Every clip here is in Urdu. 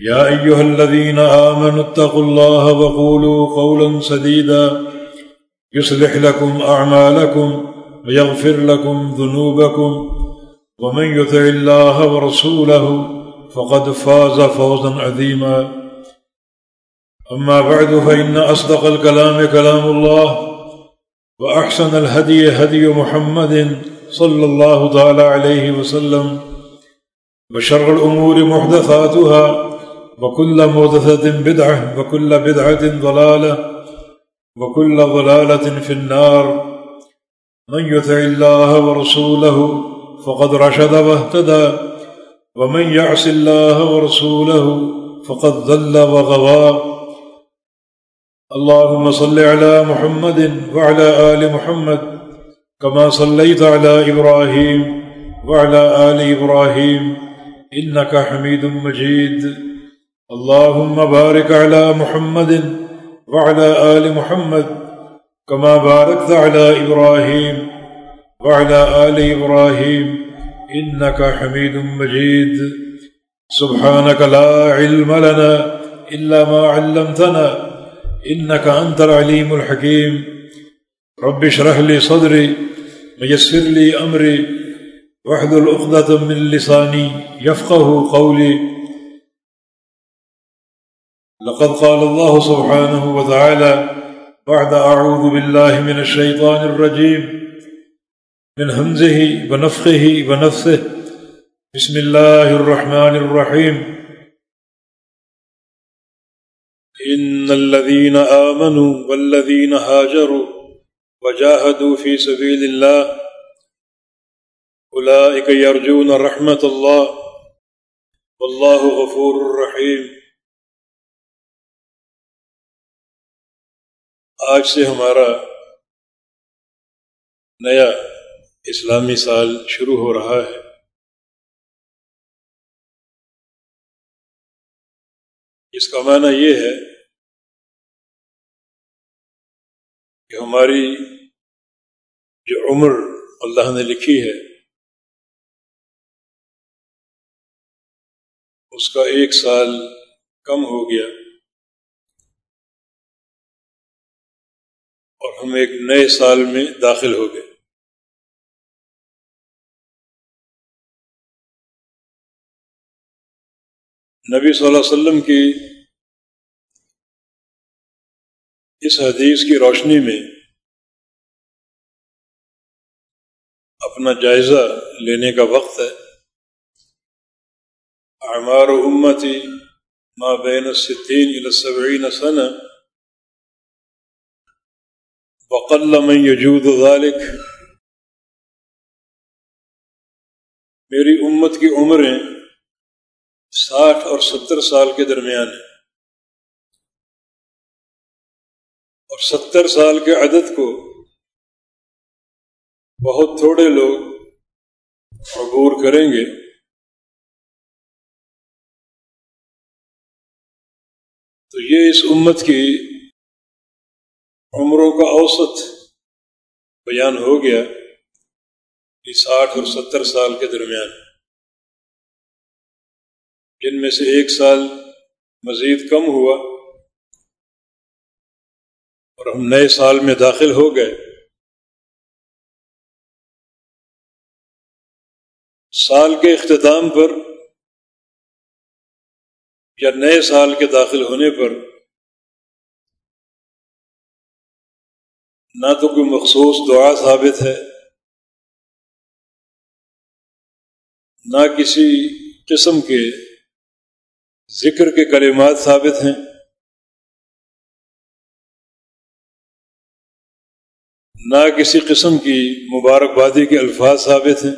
يا أيها الذين آمنوا اتقوا الله وقولوا قولا سديدا يصلح لكم أعمالكم ويغفر لكم ذنوبكم ومن يتع الله ورسوله فقد فاز فوزا عظيما أما بعد فإن أصدق الكلام كلام الله وأحسن الهدي هدي محمد صلى الله تعالى عليه وسلم وشر الأمور محدثاتها وكل موضثة بدعة وكل بدعة ضلالة وكل ضلالة في النار. من يتع الله ورسوله فقد رشد واهتدى، ومن يعص الله ورسوله فقد ذل وغوى. اللهم صل على محمد وعلى آل محمد كما صليت على إبراهيم وعلى آل إبراهيم إنك حميد مجيد. اللهم بارك على محمد وعلى آل محمد كما باركت على إبراهيم وعلى آل إبراهيم إنك حميد مجيد. سبحانك لا علم لنا إلا ما علمتنا إنك أنت العليم الحكيم. رب شرح لي صدري ميسر لي أمري وحد الأخذة من لساني يفقه قولي. لقد قال الله سبحانه وتعالى بعد أعوذ بالله من الشيطان الرجيم من همزه ونفخه ونفثه بسم الله الرحمن الرحيم إن الذين آمنوا والذين هاجروا وجاهدوا في سبيل الله أولئك يرجون رحمة الله والله غفور رحيم آج سے ہمارا نیا اسلامی سال شروع ہو رہا ہے۔ اس کا معنی یہ ہے کہ ہماری جو عمر اللہ نے لکھی ہے، اس کا ایک سال کم ہو گیا۔ ہم ایک نئے سال میں داخل ہو گئے۔ نبی صلی اللہ علیہ وسلم کی اس حدیث کی روشنی میں اپنا جائزہ لینے کا وقت ہے۔ اعمار امتی ماں بین الستین السبعین سنہ وقل من یجود ذالک میری امت کی عمریں ساٹھ اور ستر سال کے درمیان ہیں اور ستر سال کے عدد کو بہت تھوڑے لوگ عبور کریں گے تو یہ اس امت کی عمروں کا اوسط بیان ہو گیا کہ ساٹھ اور ستر سال کے درمیان۔ جن میں سے ایک سال مزید کم ہوا اور ہم نئے سال میں داخل ہو گئے۔ سال کے اختتام پر یا نئے سال کے داخل ہونے پر نہ تو کوئی مخصوص دعا ثابت ہے، نہ کسی قسم کے ذکر کے کلمات ثابت ہیں۔ نہ کسی قسم کی مبارکبادی کے الفاظ ثابت ہیں۔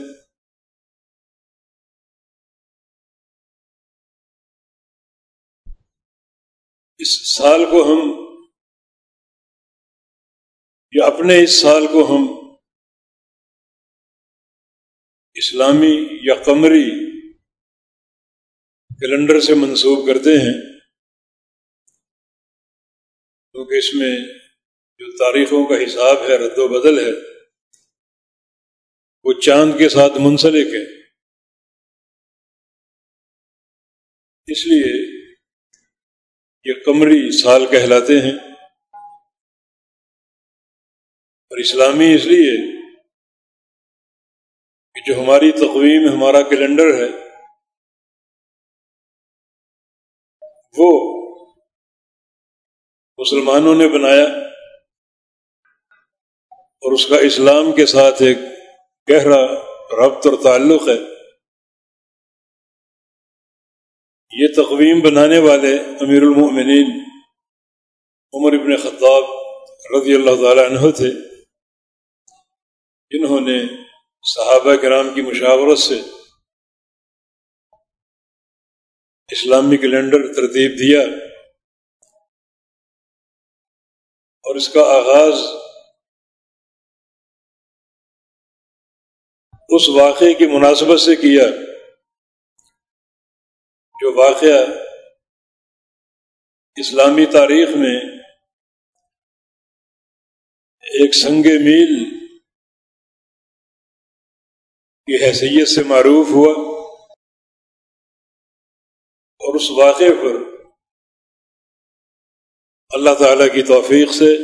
اس سال کو ہم یا اپنے اس سال کو ہم اسلامی یا قمری کیلنڈر سے منسوخ کرتے ہیں، کیونکہ اس میں جو تاریخوں کا حساب ہے، رد و بدل ہے، وہ چاند کے ساتھ منسلک ہے اس لیے یہ کمری سال کہلاتے ہیں۔ اور اسلامی اس لیے کہ جو ہماری تقویم، ہمارا کیلنڈر ہے، وہ مسلمانوں نے بنایا اور اس کا اسلام کے ساتھ ایک گہرا ربط اور تعلق ہے۔ یہ تقویم بنانے والے امیر المؤمنین عمر ابن خطاب رضی اللہ تعالی عنہ تھے۔ جنہوں نے صحابہ کرام کی مشاورت سے اسلامی کیلنڈر ترتیب دیا اور اس کا آغاز اس واقعے کی مناسبت سے کیا، جو واقعہ اسلامی تاریخ میں ایک سنگ میل کی حیثیت سے معروف ہوا اور اس واقعے پر اللہ تعالی کی توفیق سے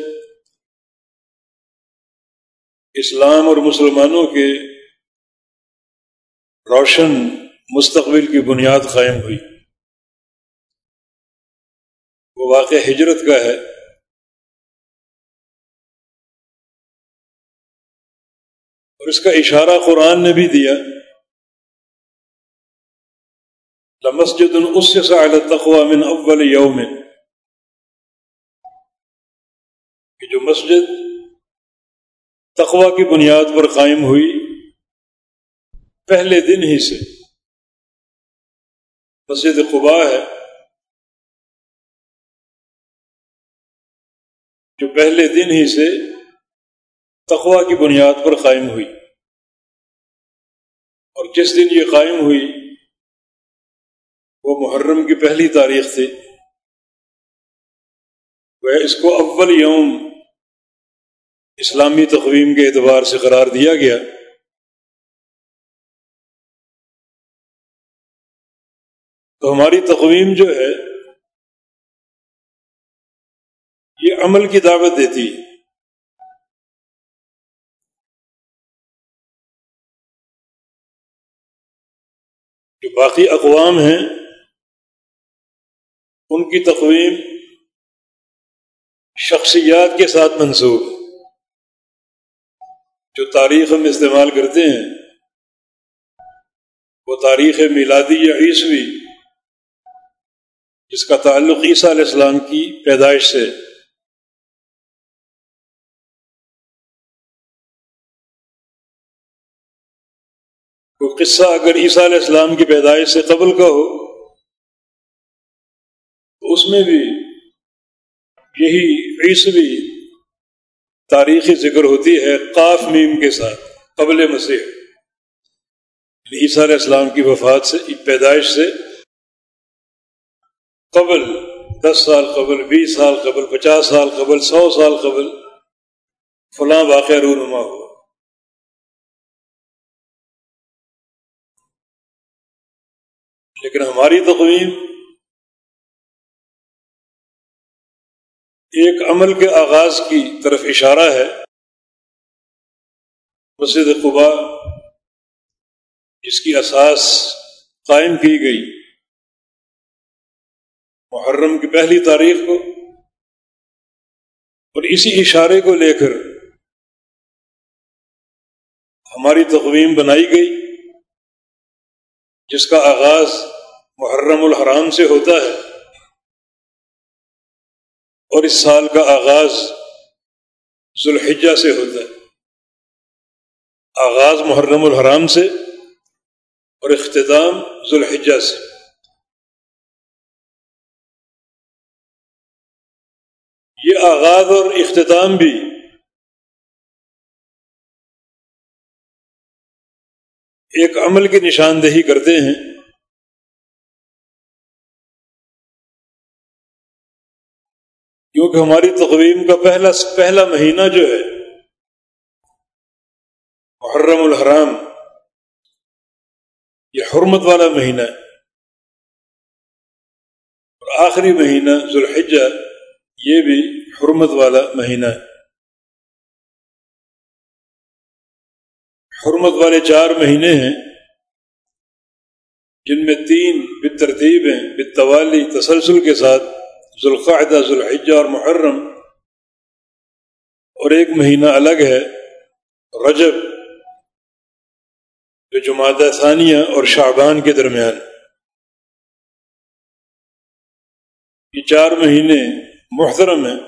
اسلام اور مسلمانوں کے روشن مستقبل کی بنیاد قائم ہوئی۔ وہ واقع ہجرت کا ہے۔ اور اس کا اشارہ قرآن نے بھی دیا۔ مسجد اس على التقوى من اول یوم کہ جو مسجد تقوا کی بنیاد پر قائم ہوئی پہلے دن ہی سے۔ مسجد قبا ہے۔ جو پہلے دن ہی سے تقوا کی بنیاد پر قائم ہوئی۔ اور جس دن یہ قائم ہوئی، وہ محرم کی پہلی تاریخ تھی وہ اس کو اول یوم۔ اسلامی تقویم کے اعتبار سے قرار دیا گیا۔ تو ہماری تقویم جو ہے، یہ عمل کی دعوت دیتی ہے۔ باقی اقوام ہیں، ان کی تقویم شخصیات کے ساتھ منسوخ۔ جو تاریخ ہم استعمال کرتے ہیں، وہ تاریخ میلادی یا عیسوی، جس کا تعلق عیسیٰ علیہ السلام کی پیدائش سے قصہ اگر عیسیٰ علیہ السلام کی پیدائش سے قبل کا ہو، تو اس میں بھی یہی عیسوی تاریخی ذکر ہوتی ہے قاف میم کے ساتھ، قبل مسیح۔ عیسیٰ علیہ السلام کی وفات سے پیدائش سے قبل، دس سال قبل، بیس سال قبل، پچاس سال قبل، سو سال قبل، فلاں واقعہ رونما ہوا۔ لیکن ہماری تقویم ایک عمل کے آغاز کی طرف اشارہ ہے۔ مسجد قبا جس کی اساس قائم کی گئی۔ محرم کی پہلی تاریخ کو۔ اور اسی اشارے کو لے کر ہماری تقویم بنائی گئی، جس کا آغاز محرم الحرام سے ہوتا ہے۔ اور اس سال کا آغاز ذوالحجہ سے ہوتا ہے۔ آغاز محرم الحرام سے اور اختتام ذوالحجہ سے۔ یہ آغاز اور اختتام بھی ایک عمل کی نشاندہی کرتے ہیں۔ کیونکہ ہماری تقویم کا پہلا پہلا مہینہ جو ہے، محرم الحرام، یہ حرمت والا مہینہ ہے۔ اور آخری مہینہ ذوالحجہ، یہ بھی حرمت والا مہینہ ہے۔ حرمت والے چار مہینے ہیں، جن میں تین بترتیب ہیں بتوالی تسلسل کے ساتھ ذوالقاعدہ ذوالحجہ اور محرم اور ایک مہینہ الگ ہے، رجب، جو جماعت ثانیہ اور شعبان کے درمیان۔ یہ چار مہینے محترم ہیں۔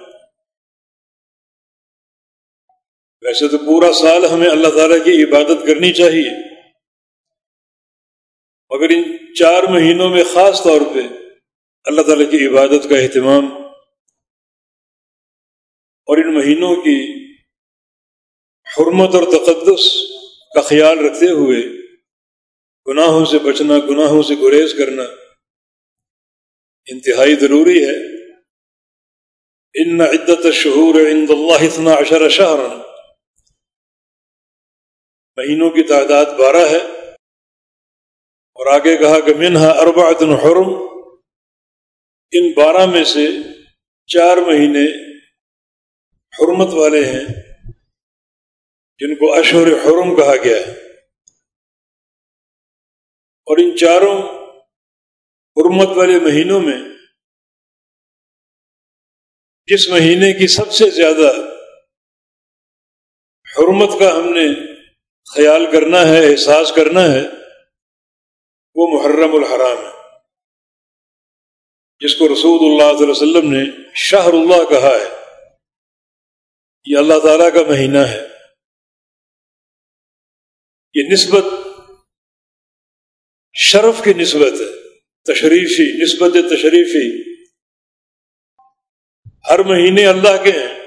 ویسے تو پورا سال ہمیں اللہ تعالیٰ کی عبادت کرنی چاہیے، مگر ان چار مہینوں میں خاص طور پہ اللہ تعالیٰ کی عبادت کا اہتمام اور ان مہینوں کی حرمت اور تقدس کا خیال رکھتے ہوئے گناہوں سے بچنا، گناہوں سے گریز کرنا انتہائی ضروری ہے۔ ان عدت شہور عند اللہ اتنا اشر شہر مہینوں کی تعداد بارہ ہے اور آگے کہا کہ منہا اربعت حرم۔ ان بارہ میں سے چار مہینے حرمت والے ہیں، جن کو اشور حرم کہا گیا ہے۔ اور ان چاروں حرمت والے مہینوں میں جس مہینے کی سب سے زیادہ حرمت کا ہم نے خیال کرنا ہے، احساس کرنا ہے، وہ محرم الحرام ہے۔ جس کو رسول اللہ علیہ وسلم نے شہر اللہ کہا ہے، یہ اللہ تعالی کا مہینہ ہے۔ یہ نسبت شرف کی نسبت ہے، تشریفی، نسبت تشریفی۔ ہر مہینے اللہ کے ہیں۔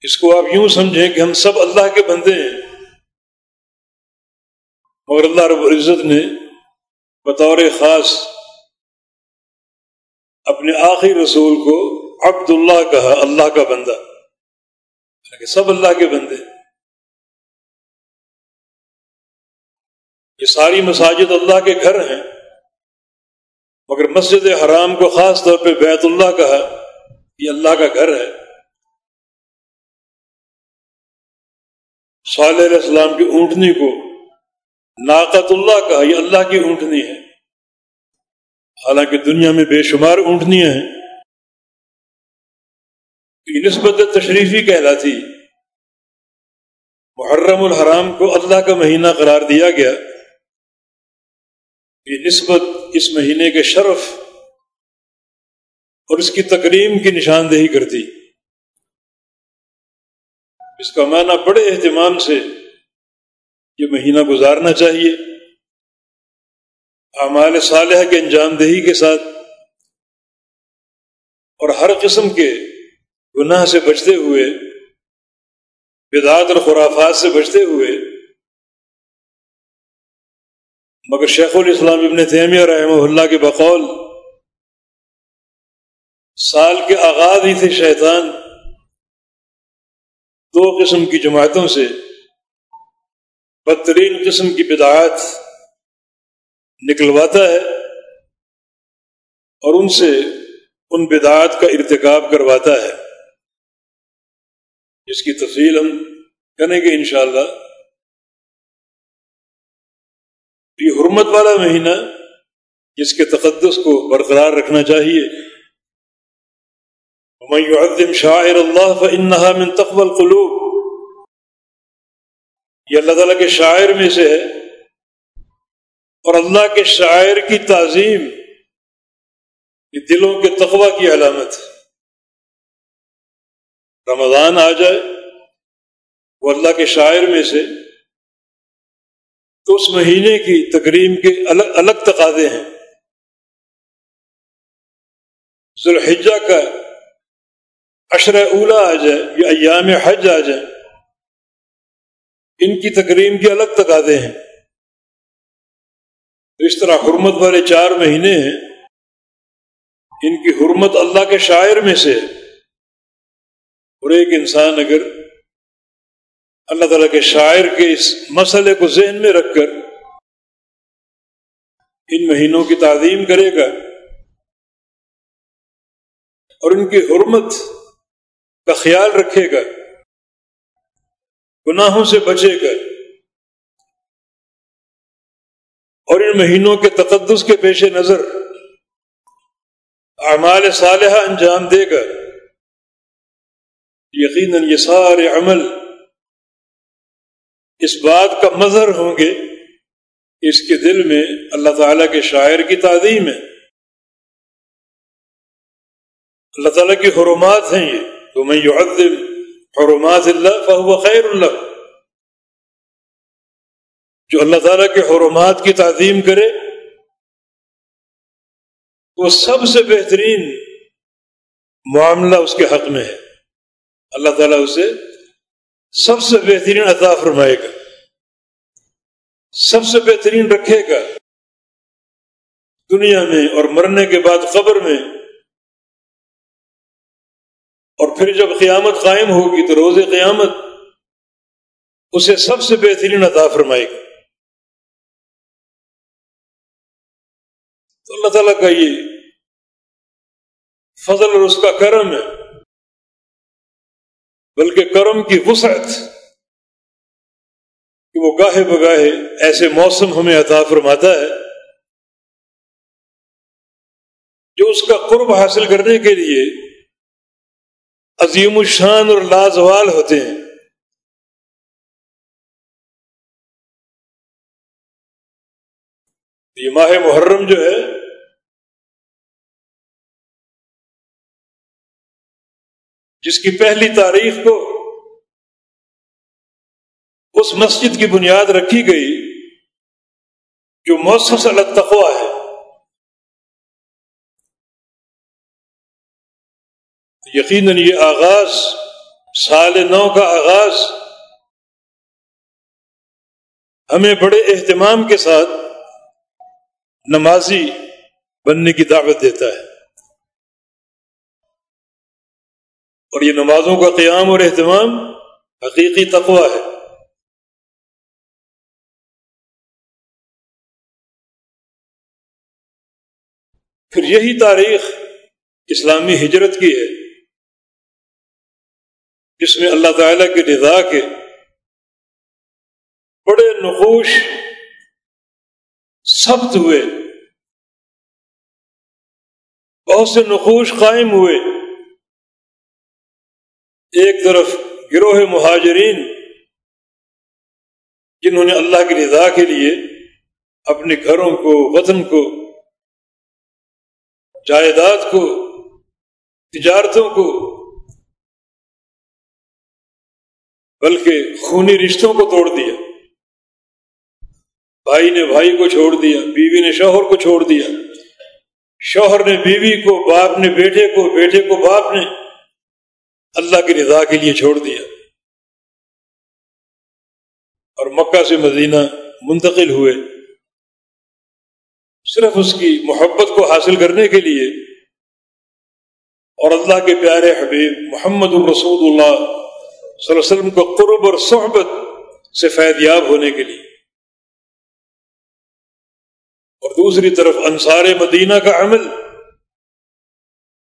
اس کو آپ یوں سمجھیں کہ ہم سب اللہ کے بندے ہیں۔ مگر اللہ رب العزت نے بطور خاص اپنے آخری رسول کو عبد اللہ کہا، اللہ کا بندہ۔ یعنی سب اللہ کے بندے۔ یہ ساری مساجد اللہ کے گھر ہیں، مگر مسجد حرام کو خاص طور پہ بیت اللہ کہا، یہ اللہ کا گھر ہے۔ صالح علیہ السلام کی اونٹنی کو ناقت اللہ کا یہ اللہ کی اونٹنی ہے۔ حالانکہ دنیا میں بے شمار اونٹنیاں ہیں۔ یہ نسبت تشریفی کہلاتی۔ محرم الحرام کو اللہ کا مہینہ قرار دیا گیا۔ یہ نسبت اس مہینے کے شرف اور اس کی تقریم کی نشاندہی کرتی اس کا معنی بڑے اہتمام سے یہ مہینہ گزارنا چاہیے۔ اعمال صالح کے انجام دہی کے ساتھ اور ہر قسم کے گناہ سے بچتے ہوئے، بدعات اور خرافات سے بچتے ہوئے۔ مگر شیخ الاسلام ابن تیمیہ رحمہ اللہ کے بقول، سال کے آغاز ہی تھے شیطان۔ دو قسم کی جماعتوں سے بدترین قسم کی بدعات نکلواتا ہے اور ان سے ان بدعات کا ارتکاب کرواتا ہے۔ جس کی تفصیل ہم کریں گے انشاءاللہ۔ یہ حرمت والا مہینہ جس کے تقدس کو برقرار رکھنا چاہیے۔ میں شاعر اللہ فإنها من تقوى القلوب۔ یہ اللہ تعالیٰ کے شاعر میں سے ہے اور اللہ کے شاعر کی تعظیم یہ دلوں کے تقوی کی علامت ہے۔ رمضان آ جائے وہ اللہ کے شاعر میں سے، تو اس مہینے کی تقریم کے الگ الگ تقاضے ہیں۔ ذوالحجہ کا عشر اولا آ جائے، یا ایام حج آ جائے ان کی تقریم کے الگ تقاضے ہیں۔ اس طرح حرمت والے چار مہینے ہیں۔ ان کی حرمت اللہ کے شاعر میں سے اور ایک انسان اگر اللہ تعالیٰ کے شاعر کے اس مسئلے کو ذہن میں رکھ کر ان مہینوں کی تعظیم کرے گا اور ان کی حرمت کا خیال رکھے گا۔ گناہوں سے بچے گا اور ان مہینوں کے تقدس کے پیش نظر اعمال صالحہ انجام دے گا یقیناً یہ سارے عمل اس بات کا مظہر ہوں گے، اس کے دل میں اللہ تعالیٰ کے شاعر کی تعظیم ہے۔ اللہ تعالیٰ کی حرمات ہیں یہ۔ تو میں یعظم حرمات اللہ فہو خیر اللہ جو اللہ تعالیٰ کے حرمات کی تعظیم کرے، وہ سب سے بہترین معاملہ اس کے حق میں ہے۔ اللہ تعالیٰ اسے سب سے بہترین عطا فرمائے گا، سب سے بہترین رکھے گا۔ دنیا میں اور مرنے کے بعد قبر میں پھر جب قیامت قائم ہوگی تو روز قیامت اسے سب سے بہترین عطا فرمائے گا۔ تو اللہ تعالیٰ کا یہ فضل اور اس کا کرم ہے، بلکہ کرم کی وسعت کہ وہ گاہے بگاہے ایسے موسم ہمیں عطا فرماتا ہے، جو اس کا قرب حاصل کرنے کے لیے عظیم الشان اور لازوال ہوتے ہیں۔ یہ ماہ محرم جو ہے، جس کی پہلی تاریخ کو اس مسجد کی بنیاد رکھی گئی جو موسم سے الگ ہے۔ یقیناً یہ آغاز، سال نو کا آغاز ہمیں بڑے اہتمام کے ساتھ نمازی بننے کی دعوت دیتا ہے۔ اور یہ نمازوں کا قیام اور اہتمام حقیقی تقوی ہے۔ پھر یہی تاریخ اسلامی ہجرت کی ہے۔ جس میں اللہ تعالی کے رضا کے بڑے نقوش سخت ہوئے، بہت سے نقوش قائم ہوئے۔ ایک طرف گروہ مہاجرین جنہوں نے اللہ کی رضا کے لیے اپنے گھروں کو، وطن کو، جائیداد کو، تجارتوں کو بلکہ خونی رشتوں کو توڑ دیا۔ بھائی نے بھائی کو چھوڑ دیا، بیوی نے شوہر کو چھوڑ دیا۔ شوہر نے بیوی کو، باپ نے بیٹے کو بیٹے کو باپ نے اللہ کی رضا کے لیے چھوڑ دیا۔ اور مکہ سے مدینہ منتقل ہوئے۔ صرف اس کی محبت کو حاصل کرنے کے لیے اور اللہ کے پیارے حبیب محمد الرسول اللہ صلی اللہ علیہ وسلم کو قرب اور صحبت سے فیض یاب ہونے کے لیے۔ اور دوسری طرف انصار مدینہ کا عمل،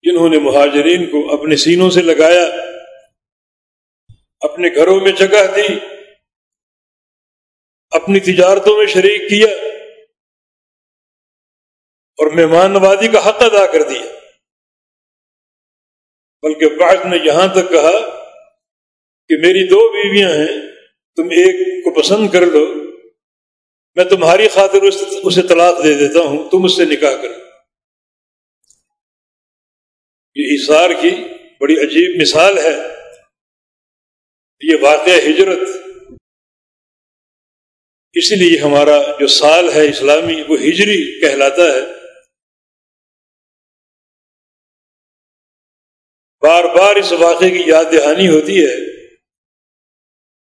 جنہوں نے مہاجرین کو اپنے سینوں سے لگایا، اپنے گھروں میں جگہ دی، اپنی تجارتوں میں شریک کیا، اور مہمان نوازی کا حق ادا کر دیا۔ بلکہ بعض نے یہاں تک کہا کہ میری دو بیویاں ہیں، تم ایک کو پسند کر لو، میں تمہاری خاطر اسے طلاق دے دیتا ہوں، تم اس سے نکاح کرو۔ یہ اثار کی بڑی عجیب مثال ہے۔ یہ واقعہ ہجرت۔ اس لیے ہمارا جو سال ہے اسلامی، وہ ہجری کہلاتا ہے۔ بار بار اس واقعے کی یاد دہانی ہوتی ہے۔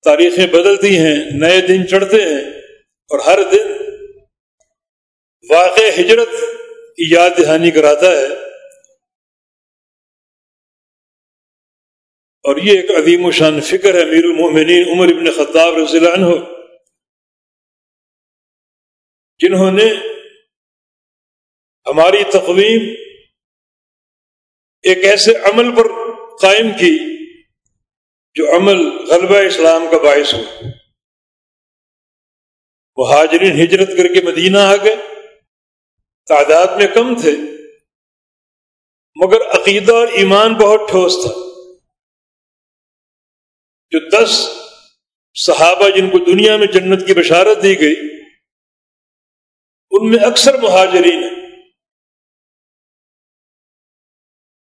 تاریخیں بدلتی ہیں، نئے دن چڑھتے ہیں اور ہر دن واقع ہجرت کی یاد دہانی کراتا ہے۔ اور یہ ایک عظیم و شان فکر ہے میر المومنین عمر ابن خطاب رضی اللہ عنہ، جنہوں نے ہماری تقویم ایک ایسے عمل پر قائم کی جو عمل غلبہ اسلام کا باعث ہو۔ وہ حاجرین ہجرت کر کے مدینہ آ گئے۔ تعداد میں کم تھے۔ مگر عقیدہ اور ایمان بہت ٹھوس تھا۔ جو دس صحابہ جن کو دنیا میں جنت کی بشارت دی گئی، ان میں اکثر مہاجرین ہیں۔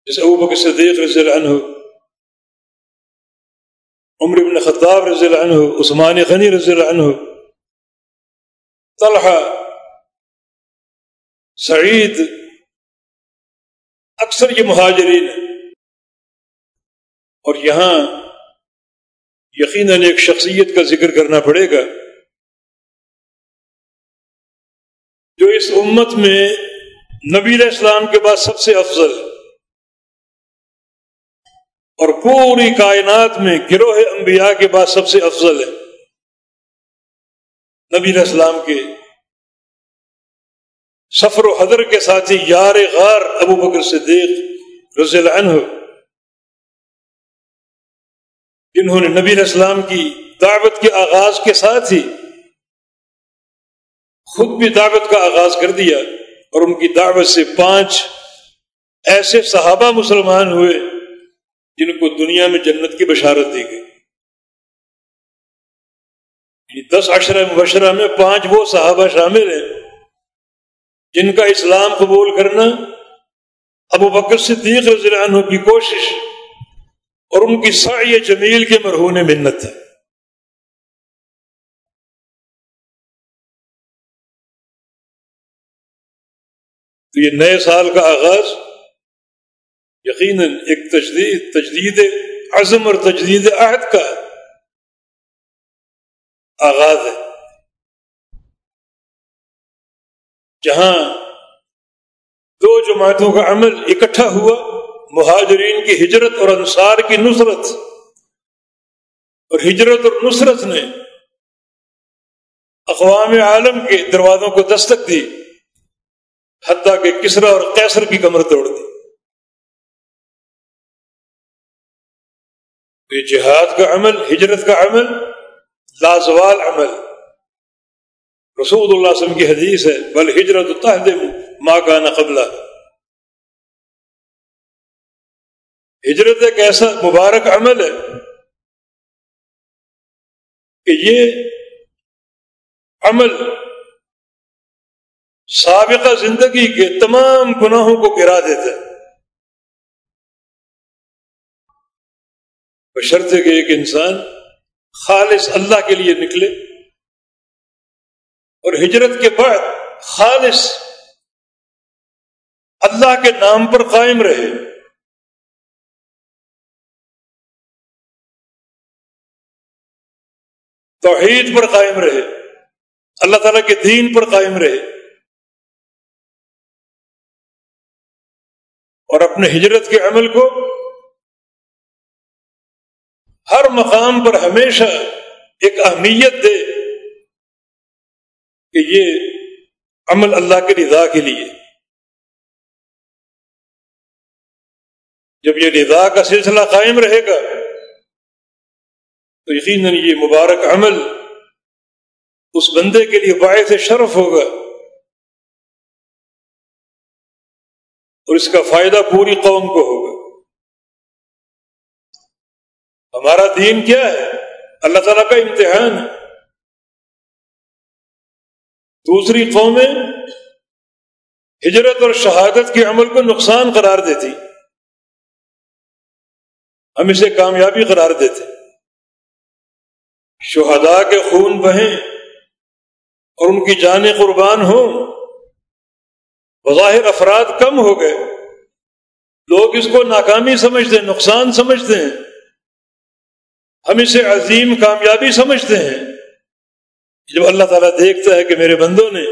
جیسے ابو بکر صدیق رضی اللہ عنہ عمر بن خطاب رضی اللہ عنہ، عثمان غنی رضی اللہ عنہ، طلحہ، سعید، اکثر یہ مہاجرین ہیں۔ اور یہاں یقیناً ایک شخصیت کا ذکر کرنا پڑے گا جو اس امت میں نبی علیہ السلام کے بعد سب سے افضل ہے۔ اور پوری کائنات میں گروہ انبیاء کے بعد سب سے افضل ہے۔ نبی علیہ السلام کے سفر و حضر کے ساتھی یار غار ابو بکر صدیق رضی اللہ عنہ، جنہوں نے نبی علیہ السلام کی دعوت کے آغاز کے ساتھ ہی خود بھی دعوت کا آغاز کر دیا اور ان کی دعوت سے پانچ ایسے صحابہ مسلمان ہوئے جن کو دنیا میں جنت کی بشارت دی گئی۔ یعنی دس عشرہ مبشرہ میں پانچ وہ صحابہ شامل ہیں جن کا اسلام قبول کرنا ابو بکر صدیق رضی اللہ عنہ کی کوشش اور ان کی سعی جمیل کے مرہون منت ہے۔ تو یہ نئے سال کا آغاز یقیناً ایک تجدید تجدید عزم اور تجدید عہد کا آغاز ہے۔ جہاں دو جماعتوں کا عمل اکٹھا ہوا، مہاجرین کی ہجرت اور انصار کی نصرت، اور ہجرت اور نصرت نے اقوام عالم کے دروازوں کو دستک دی، حتیٰ کہ کسرا اور کیسر کی کمر توڑ دی۔ تو یہ جہاد کا عمل، ہجرت کا عمل لازوال عمل۔ رسول اللہ علیہ وسلم کی حدیث ہے، بل ہجرت تحد ماں کا نقبلہ ہجرت ایک ایسا مبارک عمل ہے کہ یہ عمل سابقہ زندگی کے تمام گناہوں کو گرا دیتا ہے۔ بشرطے کہ ایک انسان خالص اللہ کے لیے نکلے اور ہجرت کے بعد خالص اللہ کے نام پر قائم رہے۔ توحید پر قائم رہے، اللہ تعالی کے دین پر قائم رہے اور اپنے ہجرت کے عمل کو ہر مقام پر ہمیشہ ایک اہمیت دے کہ یہ عمل اللہ کے رضا کے لیے۔ جب یہ رضا کا سلسلہ قائم رہے گا، تو یقیناً یہ مبارک عمل اس بندے کے لیے باعث شرف ہوگا۔ اور اس کا فائدہ پوری قوم کو ہوگا۔ ہمارا دین کیا ہے؟ اللہ تعالیٰ کا امتحان ہے۔ دوسری قومیں ہجرت اور شہادت کے عمل کو نقصان قرار دیتی۔ ہم اسے کامیابی قرار دیتے۔ شہداء کے خون بہیں اور ان کی جانیں قربان ہوں۔ بظاہر افراد کم ہو گئے۔ لوگ اس کو ناکامی سمجھتے ہیں، نقصان سمجھتے ہیں۔ ہم اسے عظیم کامیابی سمجھتے ہیں۔ جب اللہ تعالیٰ دیکھتا ہے کہ میرے بندوں نے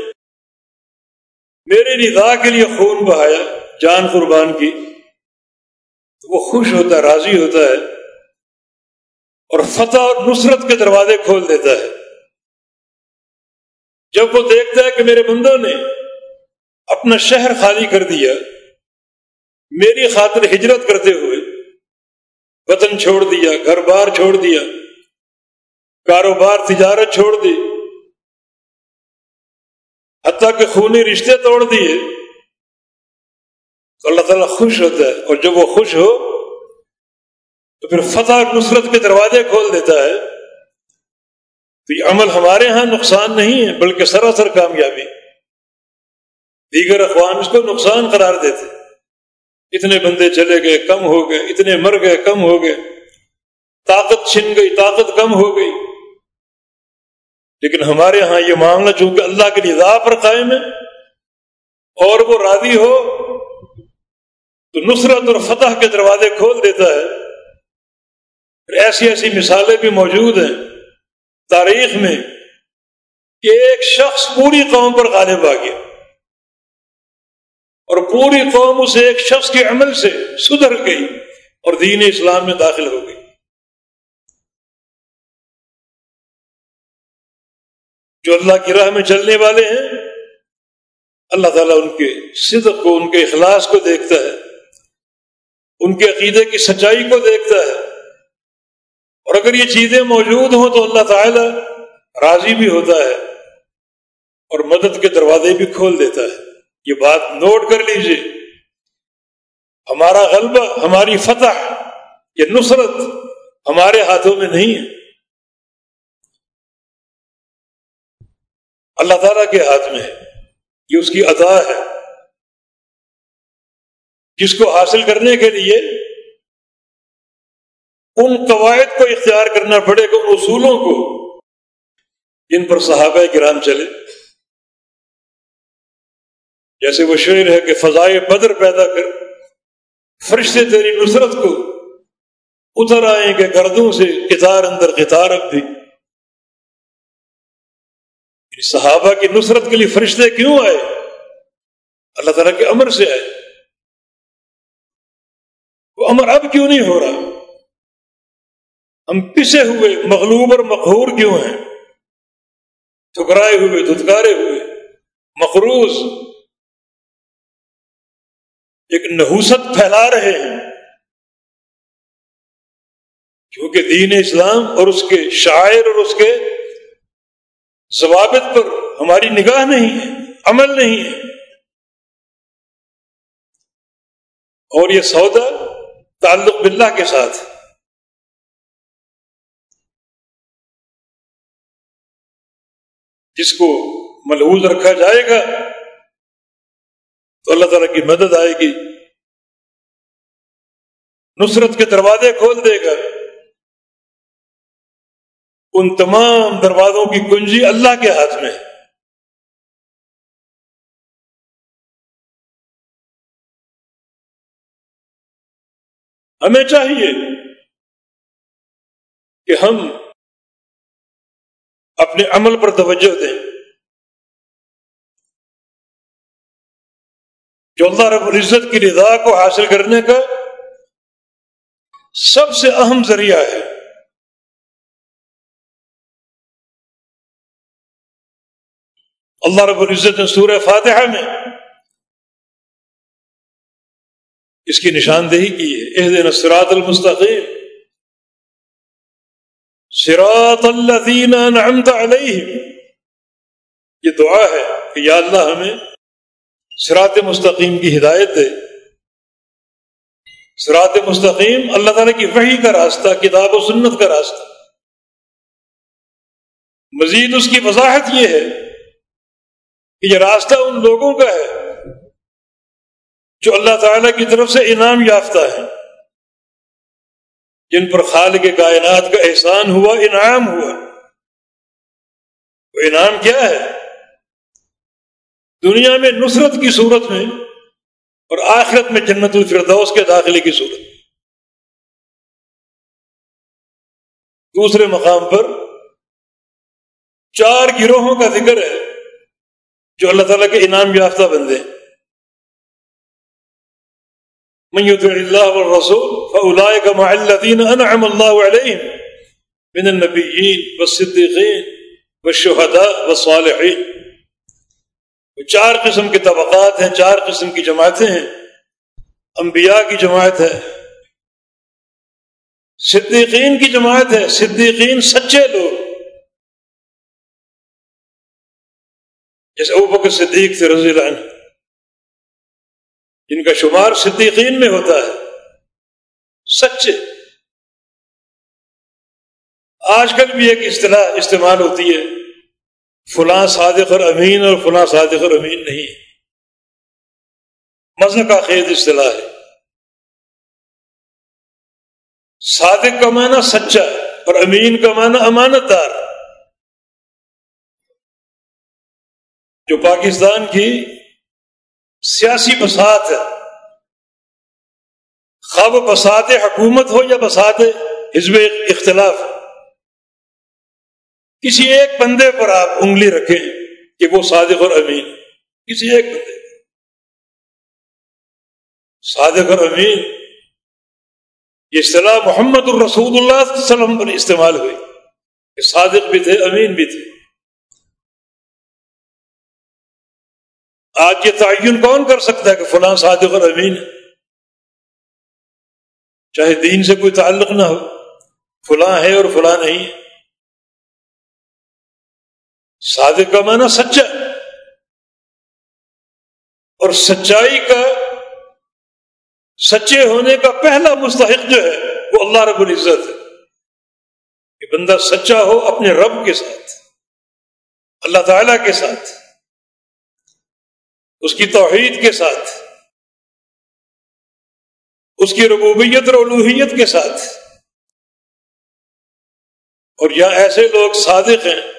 میرے رضا کے لیے خون بہایا جان قربان کی، تو وہ خوش ہوتا ہے، راضی ہوتا ہے اور فتح اور نصرت کے دروازے کھول دیتا ہے۔ جب وہ دیکھتا ہے کہ میرے بندوں نے اپنا شہر خالی کر دیا، میری خاطر ہجرت کرتے ہوئے وطن چھوڑ دیا، گھر بار چھوڑ دیا، کاروبار، تجارت چھوڑ دی، حتیٰ کہ خونی رشتے توڑ دیے۔ تو اللہ تعالیٰ خوش ہوتا ہے اور جب وہ خوش ہو، تو پھر فتح نصرت کے دروازے کھول دیتا ہے۔ تو یہ عمل ہمارے ہاں نقصان نہیں ہے، بلکہ سراسر کامیابی۔ دیگر اخوان اس کو نقصان قرار دیتے۔ اتنے بندے چلے گئے، کم ہو گئے، اتنے مر گئے، کم ہو گئے۔ طاقت چھن گئی، طاقت کم ہو گئی۔ لیکن ہمارے ہاں یہ معاملہ چونکہ اللہ کے نظا پر قائم ہے، اور وہ راضی ہو تو نصرت اور فتح کے دروازے کھول دیتا ہے۔ ایسی ایسی مثالیں بھی موجود ہیں تاریخ میں کہ ایک شخص پوری قوم پر غالب آ گیا۔ اور پوری قوم اس ایک شخص کے عمل سے سدھر گئی اور دین اسلام میں داخل ہو گئی۔ جو اللہ کی راہ میں چلنے والے ہیں، اللہ تعالیٰ ان کے صدق کو، ان کے اخلاص کو دیکھتا ہے، ان کے عقیدے کی سچائی کو دیکھتا ہے۔ اور اگر یہ چیزیں موجود ہوں تو اللہ تعالیٰ راضی بھی ہوتا ہے اور مدد کے دروازے بھی کھول دیتا ہے۔ یہ بات نوٹ کر لیجیے۔ ہمارا غلبہ، ہماری فتح، یہ نصرت ہمارے ہاتھوں میں نہیں ہے۔ اللہ تعالیٰ کے ہاتھ میں ہے۔ یہ اس کی عطا ہے۔ جس کو حاصل کرنے کے لیے ان قواعد کو اختیار کرنا پڑے گا ان اصولوں کو، جن پر صحابہ کرام چلے۔ جیسے وہ شعر ہے کہ فضائے بدر پیدا کر، فرشتے تیری نصرت کو اتر آئیں کہ گردوں سے کتار اندر کتار اب بھی صحابہ کی نصرت کے لیے فرشتے کیوں آئے؟ اللہ تعالیٰ کے امر سے آئے۔ وہ امر اب کیوں نہیں ہو رہا؟ ہم پسے ہوئے، مغلوب اور مقہور کیوں ہیں؟ ٹھکرائے ہوئے، دھتکارے ہوئے، مقروض ایک نحوست پھیلا رہے ہیں۔ کیونکہ دین اسلام اور اس کے شاعر اور اس کے ضوابط پر ہماری نگاہ نہیں ہے، عمل نہیں ہے۔ اور یہ سودا تعلق باللہ کے ساتھ جس کو ملحوظ رکھا جائے گا تو اللہ تعالیٰ کی مدد آئے گی۔ نصرت کے دروازے کھول دے گا۔ ان تمام دروازوں کی کنجی اللہ کے ہاتھ میں ہے۔ ہمیں چاہیے کہ ہم اپنے عمل پر توجہ دیں۔ اللہ رب العزت کی رضا کو حاصل کرنے کا سب سے اہم ذریعہ ہے۔ اللہ رب العزت نے سورہ فاتحہ میں اس کی نشاندہی کی ہے۔ اح دن سراط المستقیم سراط اللہ علیہم۔ یہ دعا ہے کہ یا اللہ ہمیں سرات مستقیم کی ہدایت دے۔ سرات مستقیم اللہ تعالیٰ کی وحی کا راستہ، کتاب و سنت کا راستہ۔ مزید اس کی وضاحت یہ ہے کہ یہ راستہ ان لوگوں کا ہے جو اللہ تعالیٰ کی طرف سے انعام یافتہ ہے جن پر خالق کائنات کا احسان ہوا، انعام ہوا۔ وہ انعام کیا ہے؟ دنیا میں نصرت کی صورت میں اور آخرت میں جنت الفردوس کے داخلے کی صورت دوسرے مقام پر چار گروہوں کا ذکر ہے جو اللہ تعالیٰ کے انعام یافتہ بندے میت اللہ رسول فلاء مع الذين انعم الله عليهم من النبيين والصديقين والشهداء والصالحين چار قسم کے طبقات ہیں، چار قسم کی جماعتیں ہیں۔ انبیاء کی جماعت ہے، صدیقین کی جماعت ہے، صدیقین سچے لوگ۔ جیسے ابو بکر صدیق سے رضی اللہ عنہ۔ جن کا شمار صدیقین میں ہوتا ہے، سچے۔ آج کل بھی ایک اصطلاح استعمال ہوتی ہے۔ فلاں صادق اور امین اور فلاں صادق اور امین نہیں۔ مذہب کا خیز اصطلاح ہے۔ صادق کا معنی سچا اور امین کا معنی امانت دار جو پاکستان کی سیاسی بسات ہے، خواب بسات حکومت ہو یا بسات حزب اختلاف۔ کسی ایک بندے پر آپ انگلی رکھیں کہ وہ صادق اور امین کسی ایک بندے پر۔ صادق اور امین۔ یہ اصطلاح محمد الرسول اللہ علیہ وسلم پر استعمال ہوئی۔ کہ صادق بھی تھے، امین بھی تھے۔ آج یہ تعین کون کر سکتا ہے کہ فلاں صادق اور امین ہے؟ چاہے دین سے کوئی تعلق نہ ہو۔ فلاں ہے اور فلاں نہیں ہے۔ صادق کا معنی سچا اور سچائی کا سچے ہونے کا پہلا مستحق جو ہے، وہ اللہ رب العزت ہے۔ کہ بندہ سچا ہو اپنے رب کے ساتھ، اللہ تعالی کے ساتھ، اس کی توحید کے ساتھ، اس کی ربوبیت اور الوحیت کے ساتھ۔ اور یا ایسے لوگ صادق ہیں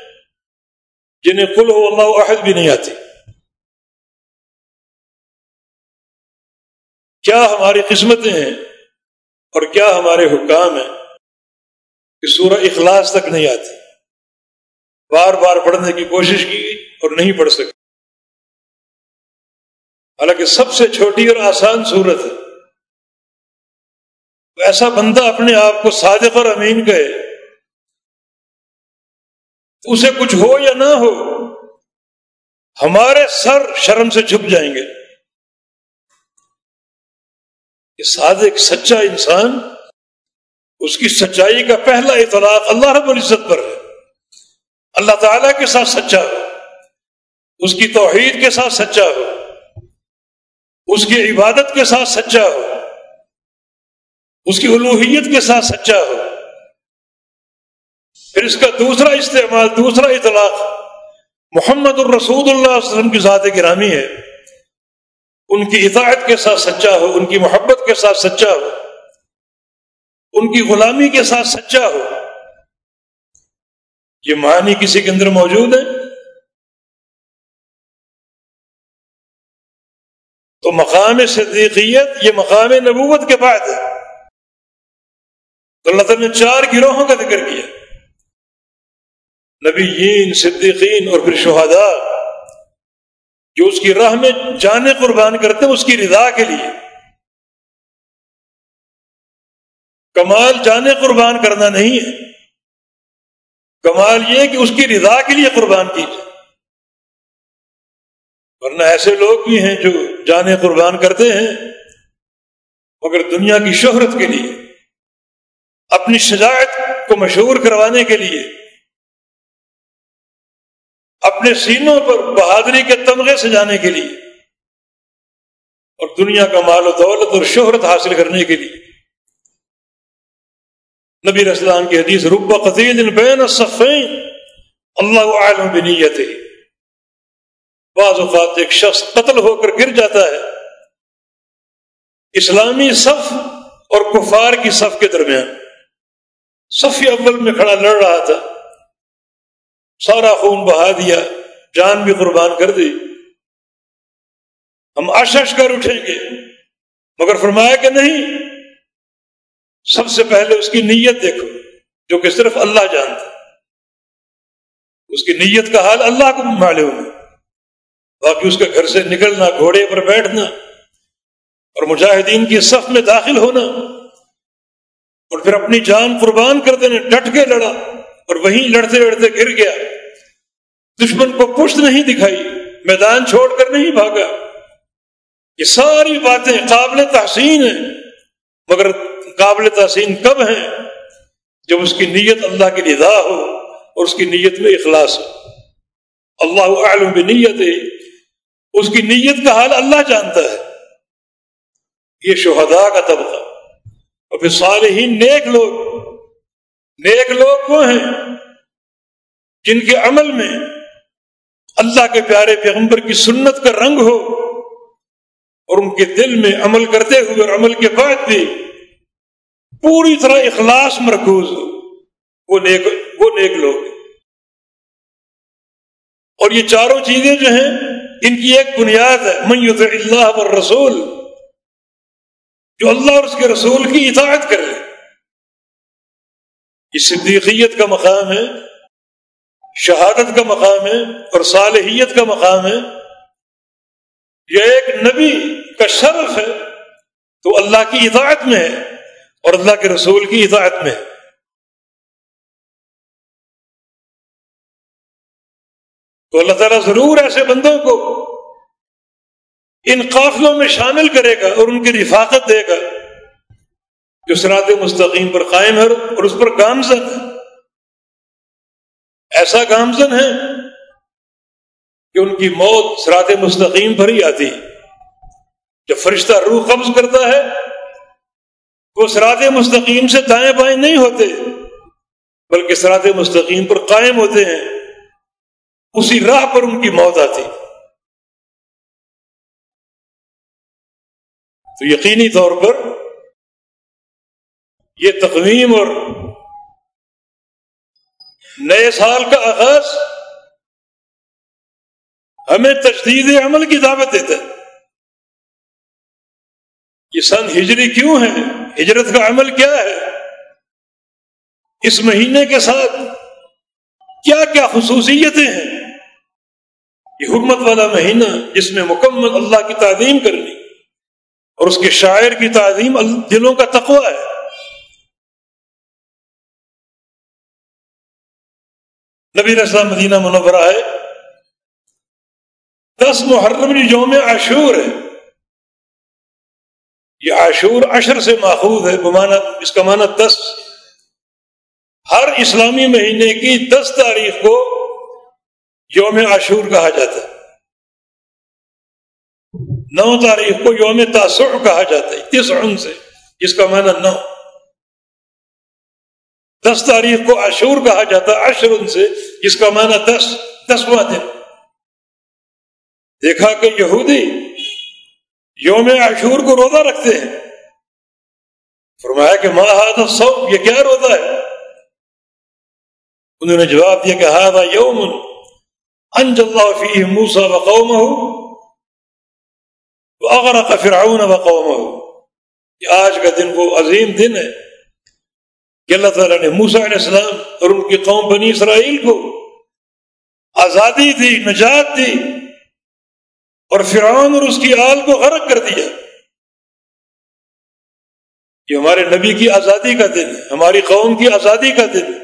جنہیں کل ہو اللہ عہد بھی نہیں آتی کیا ہماری قسمتیں ہیں اور کیا ہمارے حکام ہیں کہ سورہ اخلاص تک نہیں آتی؟ بار بار پڑھنے کی کوشش کی اور نہیں پڑھ سکتی حالانکہ سب سے چھوٹی اور آسان صورت ہے۔ ایسا بندہ اپنے آپ کو صادق اور امین کہے اسے کچھ ہو یا نہ ہو، ہمارے سر شرم سے چھپ جائیں گے۔ یہ صادق، سچا انسان، اس کی سچائی کا پہلا اطلاق اللہ رب العزت پر ہے۔ اللہ تعالی کے ساتھ سچا ہو، اس کی توحید کے ساتھ سچا ہو، اس کی عبادت کے ساتھ سچا ہو، اس کی الوحیت کے ساتھ سچا ہو۔ اس کا دوسرا استعمال، دوسرا اطلاق محمد الرسود اللہ علیہ وسلم کی ذات گرامی ہے۔ ان کی اطاعت کے ساتھ سچا ہو، ان کی محبت کے ساتھ سچا ہو، ان کی غلامی کے ساتھ سچا ہو۔ یہ معنی کسی کے اندر موجود ہے؟ تو مقام صدیقیت، یہ مقام نبوت کے بعد ہے۔ تو اللہ تعالیٰ نے چار گروہوں کا ذکر کیا۔ نبیین، صدیقین اور پھر شہداء، جو اس کی راہ میں جانے قربان کرتے ہیں، اس کی رضا کے لیے۔ کمال جانے قربان کرنا نہیں ہے۔ کمال یہ کہ اس کی رضا کے لیے قربان کیجیے۔ ورنہ ایسے لوگ بھی ہیں جو جانے قربان کرتے ہیں، مگر دنیا کی شہرت کے لیے، اپنی شجاعت کو مشہور کروانے کے لیے۔ اپنے سینوں پر بہادری کے تمغے سجانے کے لیے اور دنیا کا مال و دولت اور شہرت حاصل کرنے کے لیے۔ نبی اسلام کی حدیث ربا قطعی بین صفین اللہ عالم بنیت بعض اوقات ایک شخص قتل ہو کر گر جاتا ہے۔ اسلامی صف اور کفار کی صف کے درمیان۔ صف اول میں کھڑا لڑ رہا تھا۔ سارا خون بہا دیا، جان بھی قربان کر دی۔ ہم آشش کر اٹھیں گے۔ مگر فرمایا کہ نہیں، سب سے پہلے اس کی نیت دیکھو، جو کہ صرف اللہ جانتا۔ اس کی نیت کا حال اللہ کو معلوم ہے۔ باقی اس کے گھر سے نکلنا، گھوڑے پر بیٹھنا، اور مجاہدین کی صف میں داخل ہونا، اور پھر اپنی جان قربان کر دینے، ڈٹ کے لڑا۔ اور وہیں لڑتے لڑتے گر گیا۔ دشمن کو پشت نہیں دکھائی، میدان چھوڑ کر نہیں بھاگا۔ یہ ساری باتیں قابل تحسین ہیں، مگر قابل تحسین کب ہیں؟ جب اس کی نیت اللہ کی ندا ہو اور اس کی نیت میں اخلاص ہو۔ اللہ عالم بھی نیت ہے اس کی نیت کا حال اللہ جانتا ہے۔ یہ شہداء کا طبقہ۔ اور پھر سارے ہی نیک لوگ نیک لوگ وہ ہیں جن کے عمل میں اللہ کے پیارے پیغمبر کی سنت کا رنگ ہو اور ان کے دل میں عمل کرتے ہوئے اور عمل کے بعد بھی پوری طرح اخلاص مرکوز ہو۔ وہ نیک وہ نیک لوگ اور یہ چاروں چیزیں جو ہیں، ان کی ایک بنیاد ہے میت اللہ اور رسول جو اللہ اور اس کے رسول کی اطاعت کرے۔ یہ صدیقیت کا مقام ہے، شہادت کا مقام ہے اور صالحیت کا مقام ہے۔ یہ ایک نبی کا شرف ہے، تو اللہ کی اطاعت میں ہے اور اللہ کے رسول کی اطاعت میں ہے۔ تو اللہ تعالیٰ ضرور ایسے بندوں کو ان قافلوں میں شامل کرے گا اور ان کی رفاقت دے گا۔ جو سرات مستقیم پر قائم ہے اور اس پر گامزن ہے۔ ایسا گامزن ہے کہ ان کی موت سرات مستقیم پر ہی آتی جب فرشتہ روح قبض کرتا ہے، وہ سرات مستقیم سے دائیں بائیں نہیں ہوتے، بلکہ سرات مستقیم پر قائم ہوتے ہیں۔ اسی راہ پر ان کی موت آتی۔ تو یقینی طور پر یہ تقویم اور نئے سال کا آغاز ہمیں تجدید عمل کی دعوت دیتا ہے یہ سن ہجری کیوں ہے؟ ہجرت کا عمل کیا ہے؟ اس مہینے کے ساتھ کیا کیا خصوصیتیں ہیں؟ یہ حکمت والا مہینہ جس میں مکمل اللہ کی تعظیم کرنی اور اس کے شاعر کی تعظیم دلوں کا تقوی ہے۔ نبی اسلام مدینہ منورہ ہے۔ دس محرم یوم عاشور ہے۔ یہ عاشور عشر سے ماخوذ ہے بمانا اس کا معنی دس۔ ہر اسلامی مہینے کی دس تاریخ کو یوم عاشور کہا جاتا ہے۔ نو تاریخ کو یوم تاثر کہا جاتا ہے تیس ان سے جس کا معنی نو۔ دس تاریخ کو عاشور کہا جاتا ہے اشر سے، جس کا معنی دس دسواں دن دیکھا کہ یہودی یوم عاشور کو روزہ رکھتے ہیں۔ فرمایا کہ ماں سو یہ کیا روزہ ہے؟ انہوں نے جواب دیا کہ ہاں یوم انج اللہ فی موسا وقوم ہو اگر فرعون وقوم ہو آج کا دن، وہ عظیم دن ہے۔ کہ اللہ تعالیٰ نے موسا علیہ السلام اور ان کی قوم بنی اسرائیل کو آزادی دی، نجات دی اور فرعون اور اس کی آل کو غرق کر دیا۔ یہ ہمارے نبی کی آزادی کا دن ہے، ہماری قوم کی آزادی کا دن ہے۔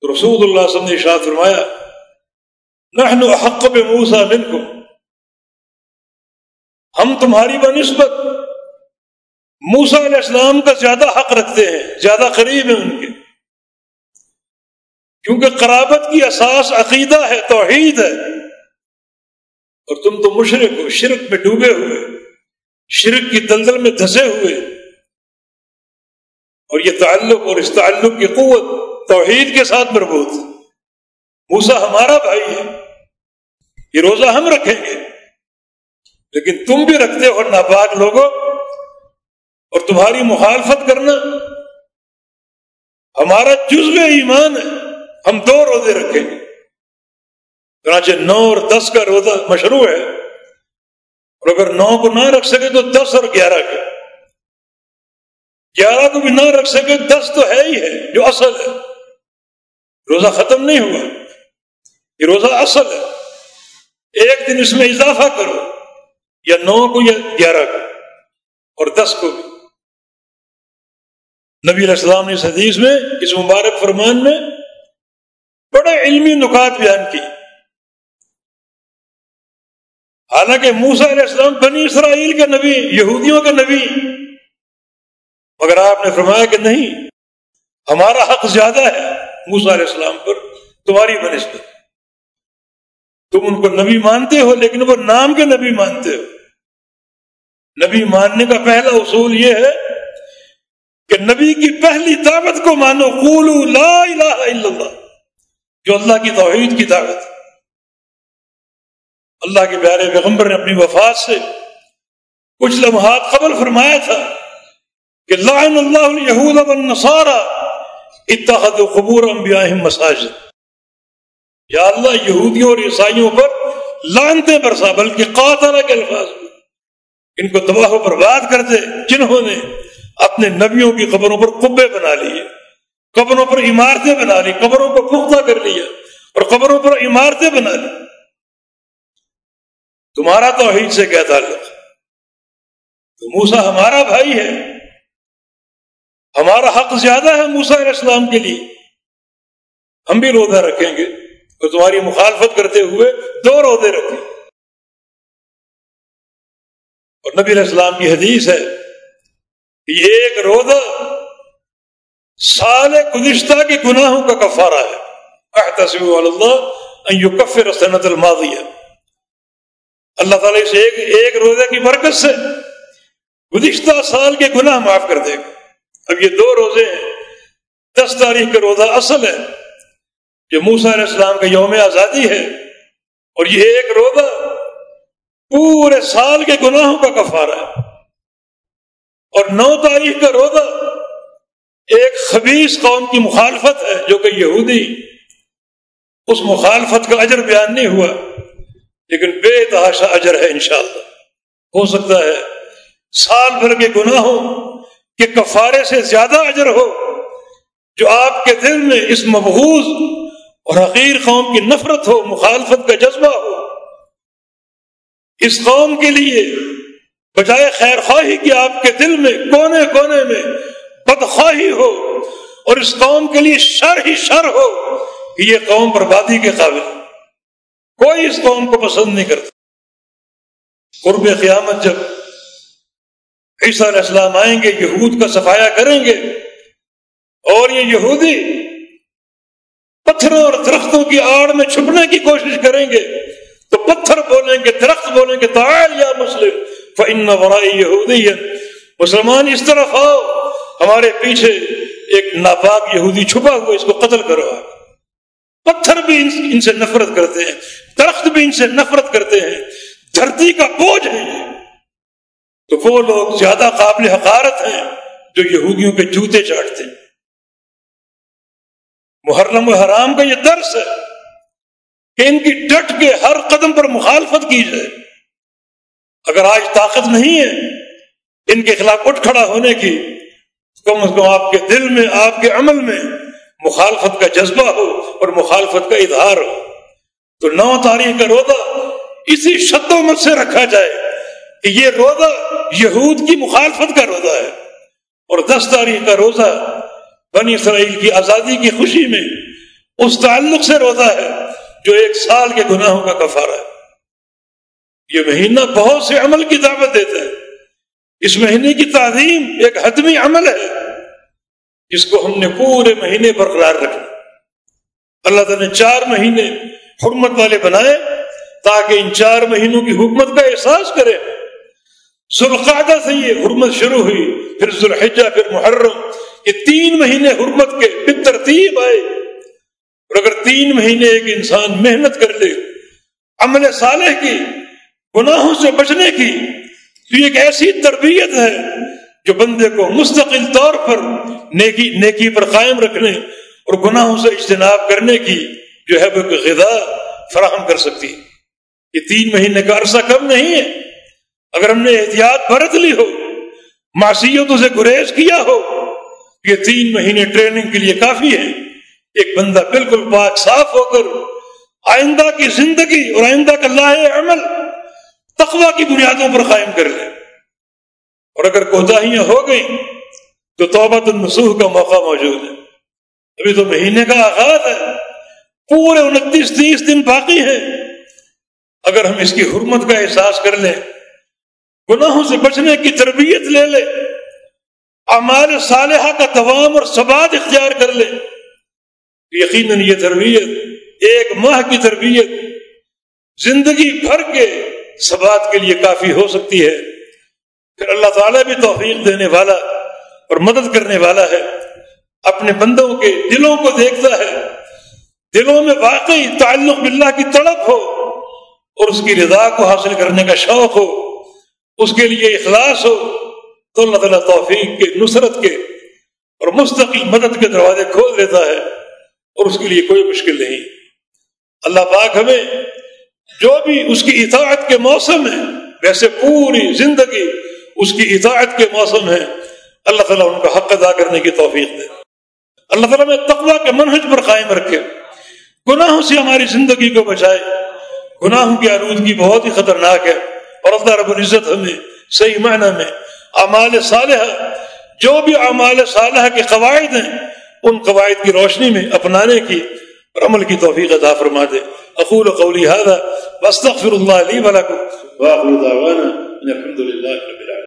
تو رسول اللہ صلی اللہ علیہ وسلم نے شاد فرمایا، نحن حق بے موسا ہم تمہاری بنسبت موسا علیہ السلام کا زیادہ حق رکھتے ہیں، زیادہ قریب ہیں ان کے۔ کیونکہ قرابت کی اساس عقیدہ ہے، توحید ہے۔ اور تم تو مشرق ہو، شرک میں ڈوبے ہوئے، شرک کی دلدل میں دھسے ہوئے۔ اور یہ تعلق اور اس تعلق کی قوت توحید کے ساتھ مربوط موسا ہمارا بھائی ہے، یہ روزہ ہم رکھیں گے۔ لیکن تم بھی رکھتے ہو، ناپاک لوگوں اور تمہاری مخالفت کرنا ہمارا جزو ایمان ہے۔ ہم دو روزے رکھیں۔ گے چنانچہ نو اور دس کا روزہ مشروع ہے۔ اور اگر نو کو نہ رکھ سکے تو دس اور گیارہ کا۔ گیارہ کو بھی نہ رکھ سکے دس تو ہے ہی ہے، جو اصل ہے۔ روزہ ختم نہیں ہوا۔ یہ روزہ اصل ہے۔ ایک دن اس میں اضافہ کرو، یا نو کو یا گیارہ کو، اور دس کو بھی۔ نبی علیہ السلام نے اس حدیث میں، اس مبارک فرمان میں بڑے علمی نکات بیان کی۔ حالانکہ موسا علیہ السلام بنی اسرائیل کے نبی، یہودیوں کے نبی۔ مگر آپ نے فرمایا کہ نہیں، ہمارا حق زیادہ ہے موسا علیہ السلام پر، تمہاری بنسبت تم ان کو نبی مانتے ہو، لیکن وہ نام کے نبی مانتے ہو۔ نبی ماننے کا پہلا اصول یہ ہے کہ نبی کی پہلی دعوت کو مانو، قولو لا الہ الا اللہ، جو اللہ کی توحید کی دعوت اللہ کے پیارے پیغمبر نے اپنی وفات سے کچھ لمحات قبل فرمایا تھا کہ لعن اللہ الیہود والنصارى اتخذ قبور انبیائهم مساجد۔ یا اللہ، یہودیوں اور عیسائیوں پر لانتے برسا، بلکہ قاتل کے الفاظ ان کو تباہ و برباد کر دے، جنہوں نے اپنے نبیوں کی قبروں پر قبے بنا لیے، قبروں پر عمارتیں بنا لی، قبروں کو پختہ کر لیا اور قبروں پر عمارتیں بنا لی۔ تمہارا توحید سے کیا تعلق؟ تو موسا ہمارا بھائی ہے۔ ہمارا حق زیادہ ہے موسا علیہ السلام کے لیے۔ ہم بھی روزہ رکھیں گے۔ اور تمہاری مخالفت کرتے ہوئے دو روزے رکھیں۔ اور نبی علیہ السلام کی حدیث ہے یہ ایک روزہ سال گزشتہ کے گناہوں کا کفارہ ہے۔ احتسب اللہ کفر صنعت الماضی اللہ تعالیٰ سے ایک ایک روزے کی برکت سے گزشتہ سال کے گناہ معاف کر دے گا۔ اب یہ دو روزے ہیں۔ دس تاریخ کا روزہ اصل ہے جو موسا علیہ السلام کا یوم آزادی ہے اور یہ ایک روزہ پورے سال کے گناہوں کا کفارہ ہے۔ اور نو تاریخ کا روزہ ایک خبیص قوم کی مخالفت ہے، جو کہ یہودی۔ اس مخالفت کا اجر بیان نہیں ہوا، لیکن بے تحاشا اجر ہے انشاءاللہ۔ ہو سکتا ہے سال بھر کے گناہوں کے کفارے سے زیادہ اجر ہو، جو آپ کے دل میں اس مبغوض اور حقیر قوم کی نفرت ہو، مخالفت کا جذبہ ہو۔ اس قوم کے لیے بجائے خیر خواہی کی آپ کے دل میں، کونے کونے میں بدخواہی ہو اور اس قوم کے لیے شر ہی شر ہو کہ یہ قوم بربادی کے قابل کوئی اس قوم کو پسند نہیں کرتا۔ قرب قیامت جب عیسیٰ علیہ السلام آئیں گے، یہود کا صفایا کریں گے اور یہ یہودی پتھروں اور درختوں کی آڑ میں چھپنے کی کوشش کریں گے تو پتھر بولیں گے، درخت بولیں گے، تعال یا مسلم۔ فن ورائی یہودی مسلمان اس طرف آؤ، ہمارے پیچھے ایک ناپاک یہودی چھپا ہوا اس کو قتل کرو پتھر بھی ان سے نفرت کرتے ہیں، درخت بھی ان سے نفرت کرتے ہیں، دھرتی کا بوجھ ہے تو وہ لوگ زیادہ قابل حقارت ہیں جو یہودیوں کے جوتے چاٹتے ہیں۔ محرم و حرام کا یہ درس ہے کہ ان کی ڈٹ کے ہر قدم پر مخالفت کی جائے۔ اگر آج طاقت نہیں ہے ان کے خلاف اٹھ کھڑا ہونے کی کم از کم آپ کے دل میں، آپ کے عمل میں مخالفت کا جذبہ ہو اور مخالفت کا اظہار ہو۔ تو نو تاریخ کا روزہ اسی شد و مت سے رکھا جائے کہ یہ روزہ یہود کی مخالفت کا روزہ ہے۔ اور دس تاریخ کا روزہ بنی اسرائیل کی آزادی کی خوشی میں اس تعلق سے روزہ ہے جو ایک سال کے گناہوں کا کفارہ ہے۔ یہ مہینہ بہت سے عمل کی دعوت دیتا ہے۔ اس مہینے کی تعظیم ایک حتمی عمل ہے۔ جس کو ہم نے پورے مہینے برقرار رکھنا۔ اللہ تعالیٰ نے چار مہینے حرمت والے بنائے تاکہ ان چار مہینوں کی حکمت کا احساس کرے۔ ذوالقعدہ سے یہ حرمت شروع ہوئی، پھر ذوالحجہ، پھر محرم، یہ تین مہینے حرمت کے پھر ترتیب آئے۔ اور اگر تین مہینے ایک انسان محنت کر لے، عمل صالح کی گناہوں سے بچنے کی۔ تو یہ ایک ایسی تربیت ہے جو بندے کو مستقل طور پر نیکی نیکی پر قائم رکھنے اور گناہوں سے اجتناب کرنے کی جو ہے وہ غذا فراہم کر سکتی ہے۔ یہ تین مہینے کا عرصہ کم نہیں ہے۔ اگر ہم نے احتیاط برت لی ہو، معصیتوں سے گریز کیا ہو یہ تین مہینے ٹریننگ کے لیے کافی ہے۔ ایک بندہ بالکل پاک صاف ہو کر آئندہ کی زندگی اور آئندہ کا لاہ عمل تقوا کی بنیادوں پر قائم کر لے۔ اور اگر کوتاہیاں ہو گئیں، تو توبہ النسوح کا موقع موجود ہے۔ ابھی تو مہینے کا آغاز ہے۔ پورے انتیس تیس دن باقی ہے اگر ہم اس کی حرمت کا احساس کر لیں، گناہوں سے بچنے کی تربیت لے لے امال صالحہ کا دوام اور سباد اختیار کر لے یقیناً یہ تربیت، ایک ماہ کی تربیت، زندگی بھر کے سبات کے لیے کافی ہو سکتی ہے۔ پھر اللہ تعالیٰ بھی توفیق دینے والا اور مدد کرنے والا ہے۔ اپنے بندوں کے دلوں کو دیکھتا ہے۔ دلوں میں واقعی تعلق باللہ کی تڑپ ہو اور اس کی رضا کو حاصل کرنے کا شوق ہو، اس کے لیے اخلاص ہو۔ تو اللہ تعالیٰ توفیق کے نصرت کے اور مستقل مدد کے دروازے کھول دیتا ہے اور اس کے لیے کوئی مشکل نہیں۔ اللہ پاک ہمیں جو بھی اس کی اطاعت کے موسم ہے ویسے پوری زندگی اس کی اطاعت کے موسم ہے اللہ تعالیٰ ان کا حق ادا کرنے کی توفیق دے۔ اللہ تعالیٰ میں تقوا کے منحج پر قائم رکھے۔ گناہوں سے ہماری زندگی کو بچائے۔ گناہوں کی آلودگی بہت ہی خطرناک ہے۔ اور اللہ رب العزت ہمیں صحیح معنی میں اعمال صالحہ، جو بھی اعمال صالحہ کے قواعد ہیں، ان قواعد کی روشنی میں اپنانے کی اور عمل کی توفیق عطا فرما دے۔ اقول قولي هذا واستغفر الله لي ولكم. واخر دعوانا ان الحمد لله رب العالمين.